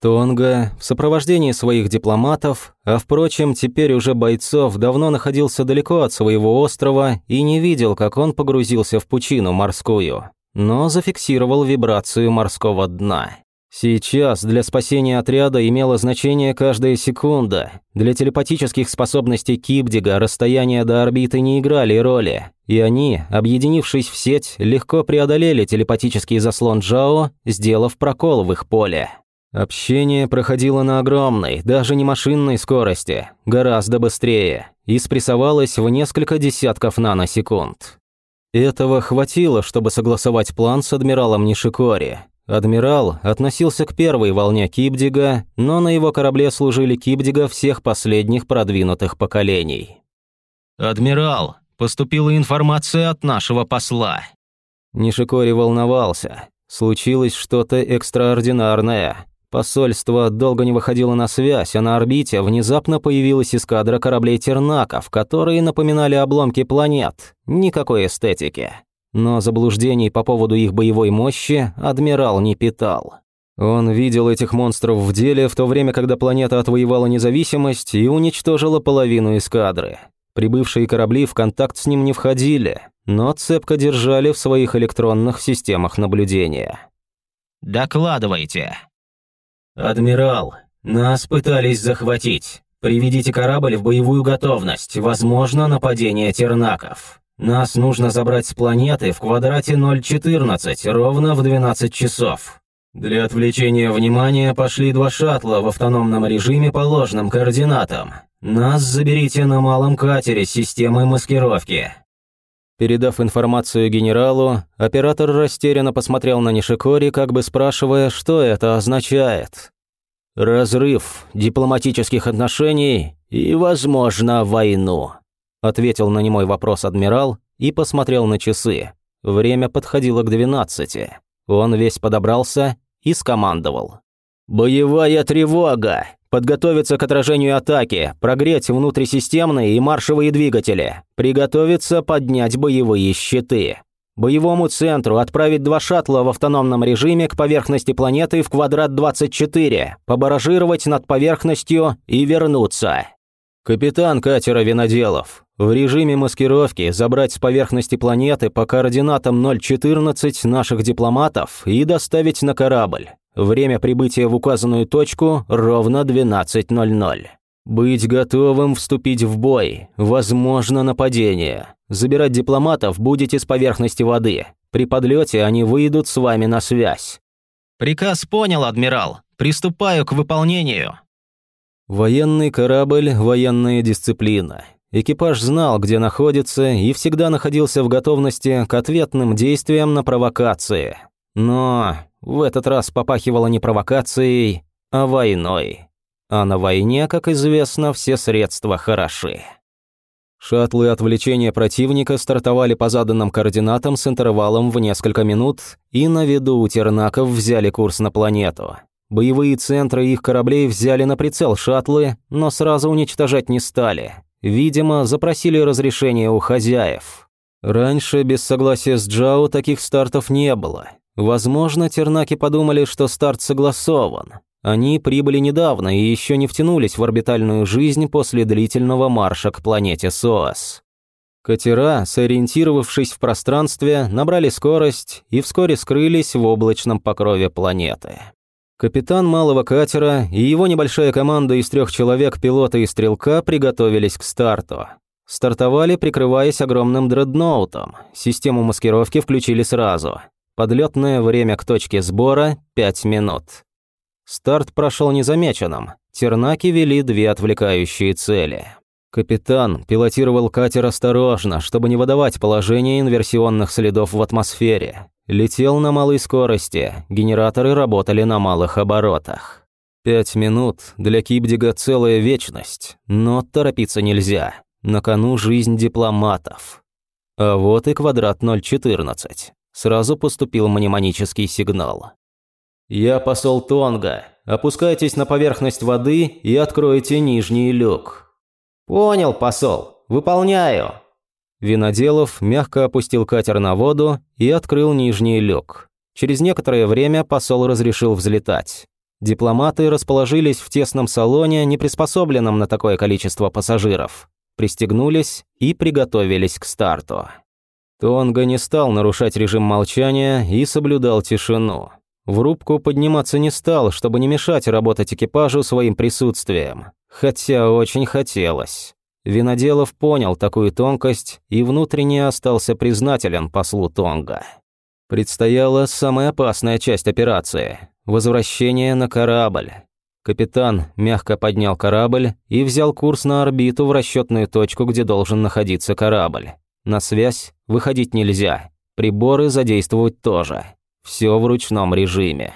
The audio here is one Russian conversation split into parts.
Тонга в сопровождении своих дипломатов, а впрочем, теперь уже бойцов, давно находился далеко от своего острова и не видел, как он погрузился в пучину морскую, но зафиксировал вибрацию морского дна. Сейчас для спасения отряда имело значение каждая секунда. Для телепатических способностей Кибдига расстояния до орбиты не играли роли, и они, объединившись в сеть, легко преодолели телепатический заслон Джао, сделав прокол в их поле. Общение проходило на огромной, даже не машинной скорости, гораздо быстрее, и спрессовалось в несколько десятков наносекунд. Этого хватило, чтобы согласовать план с адмиралом Нишикори. Адмирал относился к первой волне Кибдига, но на его корабле служили Кибдига всех последних продвинутых поколений. «Адмирал, поступила информация от нашего посла». Нишикори волновался. Случилось что-то экстраординарное. Посольство долго не выходило на связь, а на орбите внезапно появилась эскадра кораблей Тернаков, которые напоминали обломки планет. Никакой эстетики. Но заблуждений по поводу их боевой мощи адмирал не питал. Он видел этих монстров в деле в то время, когда планета отвоевала независимость и уничтожила половину эскадры. Прибывшие корабли в контакт с ним не входили, но цепко держали в своих электронных системах наблюдения. «Докладывайте», «Адмирал, нас пытались захватить. Приведите корабль в боевую готовность. Возможно, нападение тернаков. Нас нужно забрать с планеты в квадрате 014 ровно в 12 часов. Для отвлечения внимания пошли два шаттла в автономном режиме по ложным координатам. Нас заберите на малом катере с системой маскировки». Передав информацию генералу, оператор растерянно посмотрел на Нишикори, как бы спрашивая, что это означает. «Разрыв дипломатических отношений и, возможно, войну», ответил на немой вопрос адмирал и посмотрел на часы. Время подходило к двенадцати. Он весь подобрался и скомандовал. «Боевая тревога! Подготовиться к отражению атаки, прогреть внутрисистемные и маршевые двигатели, приготовиться поднять боевые щиты. Боевому центру отправить два шаттла в автономном режиме к поверхности планеты в квадрат 24, побаражировать над поверхностью и вернуться. Капитан катера Виноделов. В режиме маскировки забрать с поверхности планеты по координатам 014 наших дипломатов и доставить на корабль. Время прибытия в указанную точку ровно 12.00. Быть готовым вступить в бой, возможно нападение. Забирать дипломатов будете с поверхности воды. При подлете они выйдут с вами на связь. Приказ понял, адмирал. Приступаю к выполнению. Военный корабль, военная дисциплина. Экипаж знал, где находится, и всегда находился в готовности к ответным действиям на провокации. Но в этот раз попахивало не провокацией, а войной. А на войне, как известно, все средства хороши. Шаттлы отвлечения противника стартовали по заданным координатам с интервалом в несколько минут и на виду у тернаков взяли курс на планету. Боевые центры их кораблей взяли на прицел шаттлы, но сразу уничтожать не стали. Видимо, запросили разрешение у хозяев. Раньше без согласия с Джао таких стартов не было, Возможно, тернаки подумали, что старт согласован. Они прибыли недавно и еще не втянулись в орбитальную жизнь после длительного марша к планете Соас. Катера, сориентировавшись в пространстве, набрали скорость и вскоре скрылись в облачном покрове планеты. Капитан малого катера и его небольшая команда из трех человек, пилота и стрелка, приготовились к старту. Стартовали, прикрываясь огромным дредноутом. Систему маскировки включили сразу. Подлетное время к точке сбора – 5 минут. Старт прошел незамеченным. Тернаки вели две отвлекающие цели. Капитан пилотировал катер осторожно, чтобы не выдавать положение инверсионных следов в атмосфере. Летел на малой скорости, генераторы работали на малых оборотах. Пять минут для Кибдига целая вечность, но торопиться нельзя. На кону жизнь дипломатов. А вот и квадрат 014. Сразу поступил мнемонический сигнал. «Я посол Тонга. Опускайтесь на поверхность воды и откройте нижний люк». «Понял, посол. Выполняю». Виноделов мягко опустил катер на воду и открыл нижний люк. Через некоторое время посол разрешил взлетать. Дипломаты расположились в тесном салоне, не приспособленном на такое количество пассажиров. Пристегнулись и приготовились к старту. Тонга не стал нарушать режим молчания и соблюдал тишину. В рубку подниматься не стал, чтобы не мешать работать экипажу своим присутствием. Хотя очень хотелось. Виноделов понял такую тонкость и внутренне остался признателен послу Тонга. Предстояла самая опасная часть операции – возвращение на корабль. Капитан мягко поднял корабль и взял курс на орбиту в расчетную точку, где должен находиться корабль. На связь выходить нельзя, приборы задействовать тоже. Все в ручном режиме.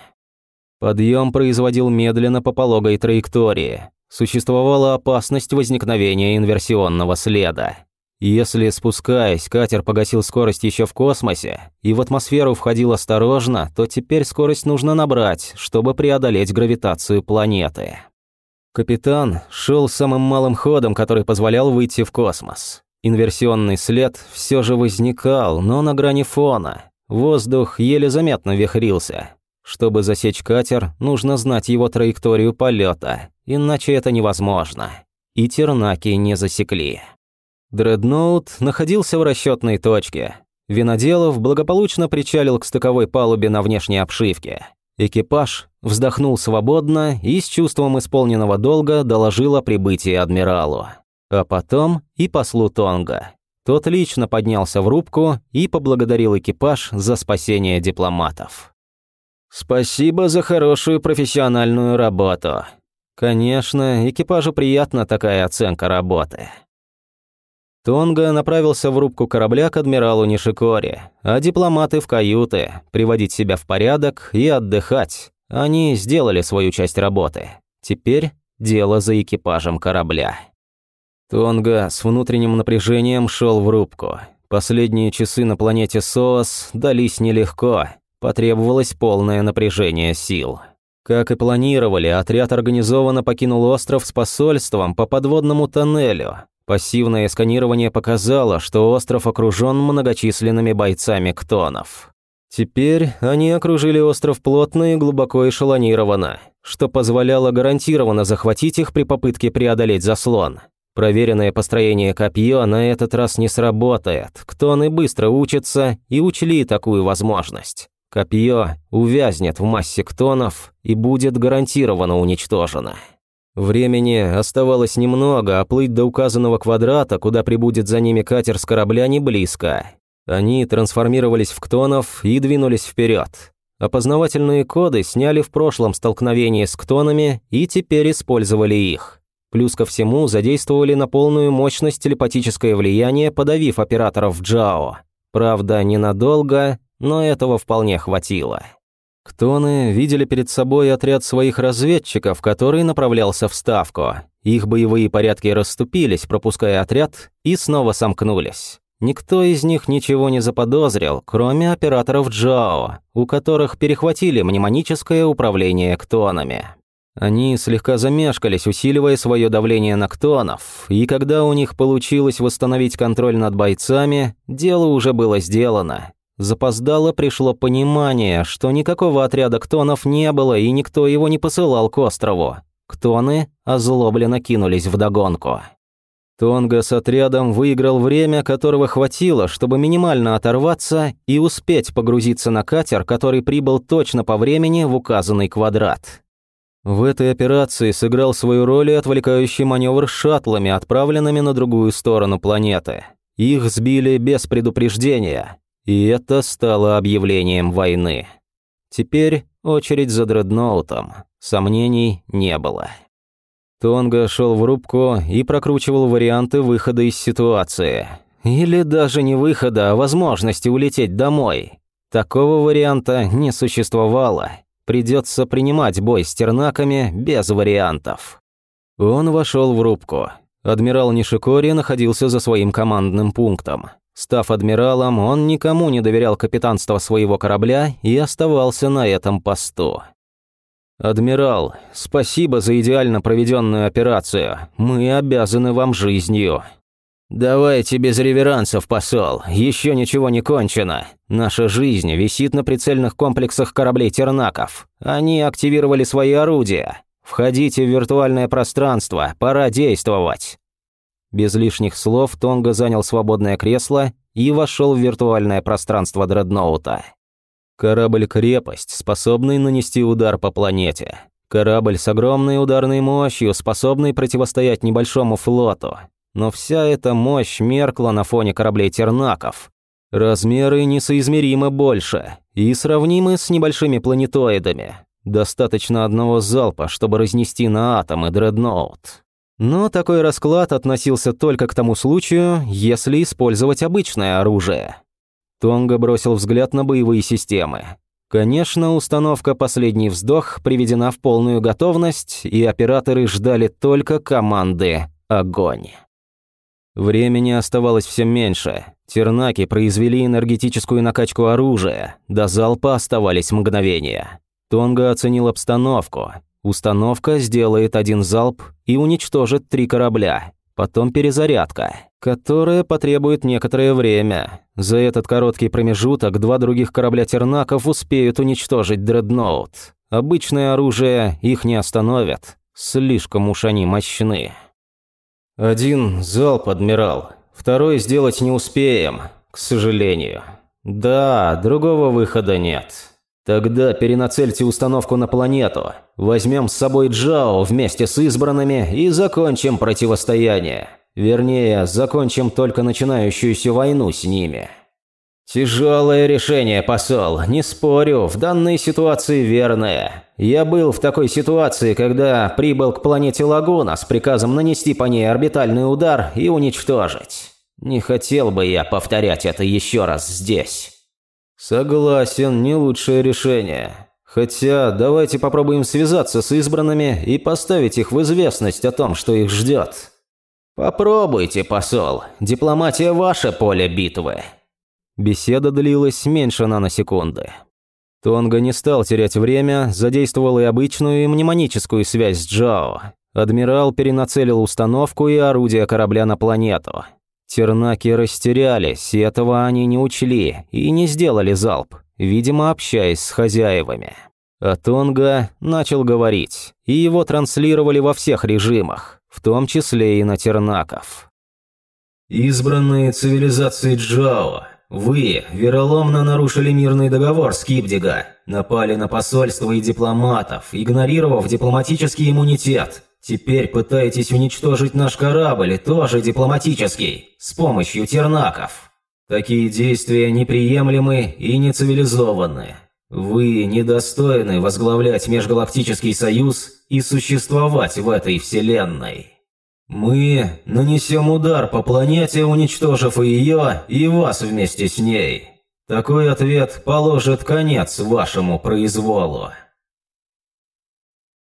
Подъем производил медленно по пологой траектории. Существовала опасность возникновения инверсионного следа. Если, спускаясь, катер погасил скорость еще в космосе и в атмосферу входил осторожно, то теперь скорость нужно набрать, чтобы преодолеть гравитацию планеты. Капитан шел самым малым ходом, который позволял выйти в космос. Инверсионный след все же возникал, но на грани фона. Воздух еле заметно вихрился. Чтобы засечь катер, нужно знать его траекторию полета, иначе это невозможно. И тернаки не засекли. Дредноут находился в расчетной точке. Виноделов благополучно причалил к стыковой палубе на внешней обшивке. Экипаж вздохнул свободно и с чувством исполненного долга доложил о прибытии адмиралу. А потом и послу Тонга. Тот лично поднялся в рубку и поблагодарил экипаж за спасение дипломатов. «Спасибо за хорошую профессиональную работу. Конечно, экипажу приятна такая оценка работы». Тонга направился в рубку корабля к адмиралу Нишикори, а дипломаты в каюты, приводить себя в порядок и отдыхать. Они сделали свою часть работы. Теперь дело за экипажем корабля. Тонга с внутренним напряжением шел в рубку. Последние часы на планете Соос дались нелегко, потребовалось полное напряжение сил. Как и планировали, отряд организованно покинул остров с посольством по подводному тоннелю, Пассивное сканирование показало, что остров окружен многочисленными бойцами ктонов. Теперь они окружили остров плотно и глубоко эшелонированно, что позволяло гарантированно захватить их при попытке преодолеть заслон. Проверенное построение копье на этот раз не сработает. Ктоны быстро учатся и учли такую возможность. Копье увязнет в массе ктонов и будет гарантированно уничтожено. Времени оставалось немного, а плыть до указанного квадрата, куда прибудет за ними катер с корабля, не близко. Они трансформировались в ктонов и двинулись вперед. Опознавательные коды сняли в прошлом столкновении с ктонами и теперь использовали их. Плюс ко всему задействовали на полную мощность телепатическое влияние, подавив операторов Джао. Правда, ненадолго, но этого вполне хватило. Ктоны видели перед собой отряд своих разведчиков, который направлялся в Ставку. Их боевые порядки расступились, пропуская отряд, и снова сомкнулись. Никто из них ничего не заподозрил, кроме операторов Джао, у которых перехватили мнемоническое управление ктонами. Они слегка замешкались, усиливая свое давление на ктонов, и когда у них получилось восстановить контроль над бойцами, дело уже было сделано. Запоздало пришло понимание, что никакого отряда ктонов не было и никто его не посылал к острову. Ктоны озлобленно кинулись в догонку. Тонга с отрядом выиграл время, которого хватило, чтобы минимально оторваться и успеть погрузиться на катер, который прибыл точно по времени в указанный квадрат. В этой операции сыграл свою роль и отвлекающий маневр шаттлами, отправленными на другую сторону планеты. Их сбили без предупреждения, и это стало объявлением войны. Теперь очередь за дредноутом. Сомнений не было. Тонга шел в рубку и прокручивал варианты выхода из ситуации. Или даже не выхода, а возможности улететь домой. Такого варианта не существовало. Придется принимать бой с тернаками без вариантов. Он вошел в рубку. Адмирал Нишикори находился за своим командным пунктом. Став адмиралом, он никому не доверял капитанство своего корабля и оставался на этом посту. «Адмирал, спасибо за идеально проведенную операцию. Мы обязаны вам жизнью». «Давайте без реверансов, посол, еще ничего не кончено. Наша жизнь висит на прицельных комплексах кораблей Тернаков. Они активировали свои орудия. Входите в виртуальное пространство, пора действовать». Без лишних слов Тонга занял свободное кресло и вошел в виртуальное пространство дредноута. Корабль-крепость, способный нанести удар по планете. Корабль с огромной ударной мощью, способный противостоять небольшому флоту. Но вся эта мощь меркла на фоне кораблей Тернаков. Размеры несоизмеримо больше и сравнимы с небольшими планетоидами. Достаточно одного залпа, чтобы разнести на атомы дредноут. Но такой расклад относился только к тому случаю, если использовать обычное оружие. Тонга бросил взгляд на боевые системы. Конечно, установка «Последний вздох» приведена в полную готовность, и операторы ждали только команды «Огонь». Времени оставалось все меньше. Тернаки произвели энергетическую накачку оружия, до залпа оставались мгновения. Тонга оценил обстановку. Установка сделает один залп и уничтожит три корабля. Потом перезарядка, которая потребует некоторое время. За этот короткий промежуток два других корабля Тернаков успеют уничтожить дредноут. Обычное оружие их не остановит. Слишком уж они мощны. Один залп, адмирал. Второй сделать не успеем, к сожалению. Да, другого выхода нет. Тогда перенацельте установку на планету. Возьмем с собой Джао вместе с избранными и закончим противостояние. Вернее, закончим только начинающуюся войну с ними. Тяжелое решение, посол, не спорю, в данной ситуации верное. Я был в такой ситуации, когда прибыл к планете Лагуна с приказом нанести по ней орбитальный удар и уничтожить. Не хотел бы я повторять это еще раз здесь. Согласен, не лучшее решение. Хотя давайте попробуем связаться с избранными и поставить их в известность о том, что их ждет. Попробуйте, посол. Дипломатия ваше поле битвы. Беседа длилась меньше наносекунды. Тонга не стал терять время, задействовал и обычную, и мнемоническую связь с Джао. Адмирал перенацелил установку и орудие корабля на планету. Тернаки растерялись, и этого они не учли и не сделали залп, видимо, общаясь с хозяевами. А Тонга начал говорить, и его транслировали во всех режимах, в том числе и на Тернаков. «Избранные цивилизации Джао, вы вероломно нарушили мирный договор с Кипдига, напали на посольство и дипломатов, игнорировав дипломатический иммунитет, Теперь пытаетесь уничтожить наш корабль, тоже дипломатический, с помощью тернаков. Такие действия неприемлемы и нецивилизованы. Вы недостойны возглавлять Межгалактический Союз и существовать в этой вселенной. Мы нанесем удар по планете, уничтожив ее, и вас вместе с ней. Такой ответ положит конец вашему произволу.